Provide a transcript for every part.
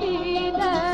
मेरी दा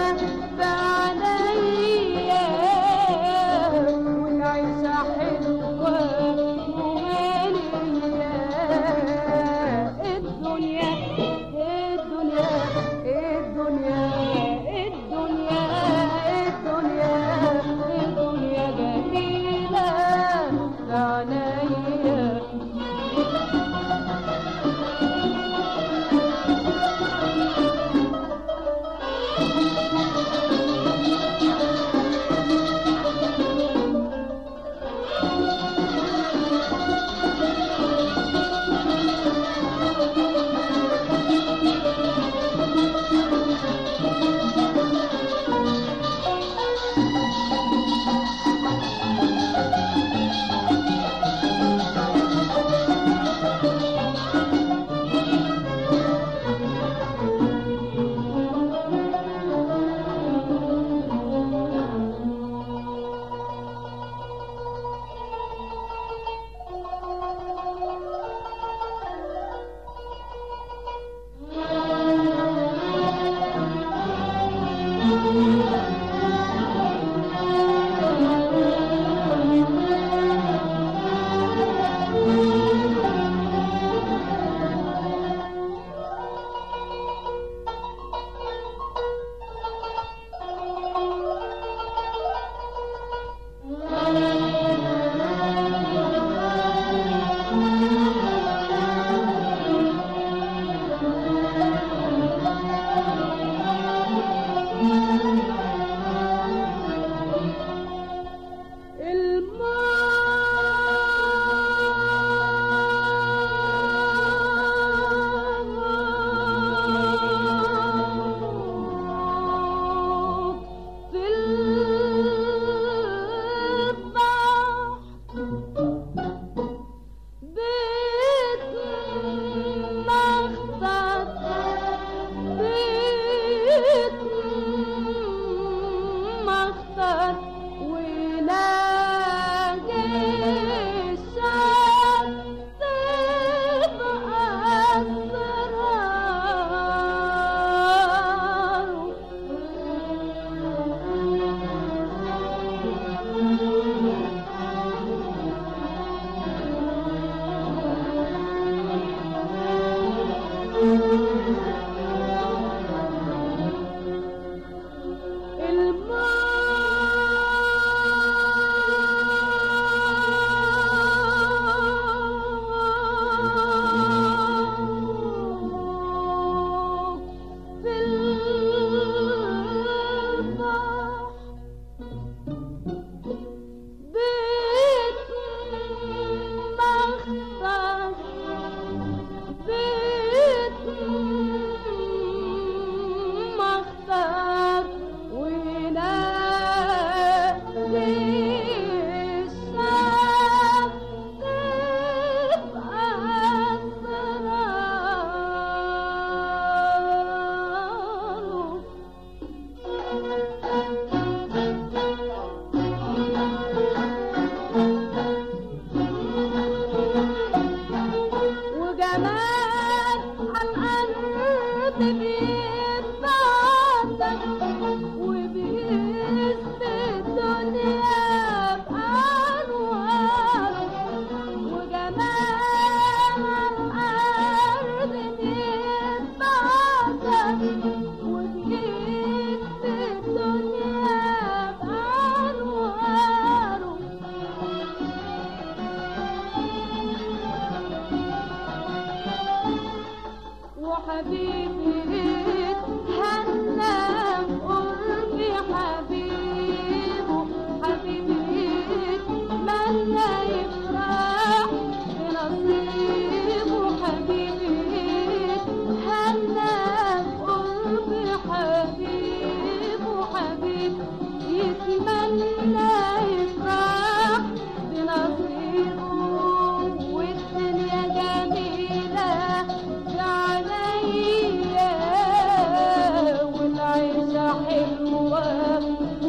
world.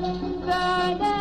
Father.